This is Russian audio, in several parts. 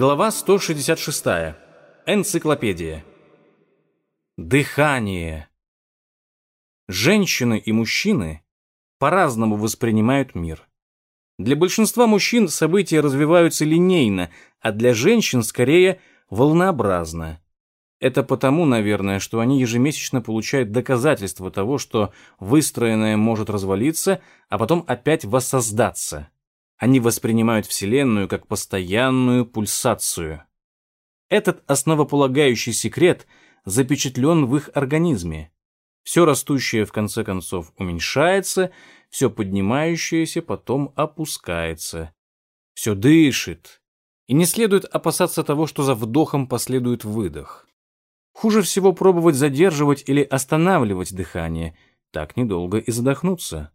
Глава 166. Энциклопедия. Дыхание. Женщины и мужчины по-разному воспринимают мир. Для большинства мужчин события развиваются линейно, а для женщин скорее волнообразно. Это потому, наверное, что они ежемесячно получают доказательства того, что выстроенное может развалиться, а потом опять воссоздаться. Они воспринимают Вселенную как постоянную пульсацию. Этот основополагающий секрет запечатлен в их организме. Все растущее в конце концов уменьшается, все поднимающееся потом опускается. Все дышит. И не следует опасаться того, что за вдохом последует выдох. Хуже всего пробовать задерживать или останавливать дыхание. Так недолго и задохнуться.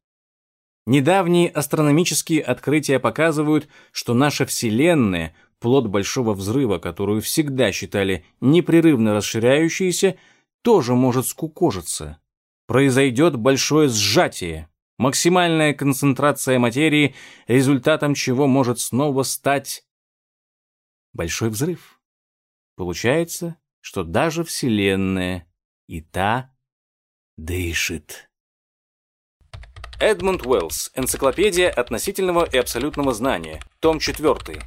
Недавние астрономические открытия показывают, что наша Вселенная, плод большого взрыва, которую всегда считали непрерывно расширяющейся, тоже может скукожиться. Произойдет большое сжатие, максимальная концентрация материи, результатом чего может снова стать большой взрыв. Получается, что даже Вселенная и та дышит. Эдмунд Уэллс. Энциклопедия относительного и абсолютного знания. Том 4.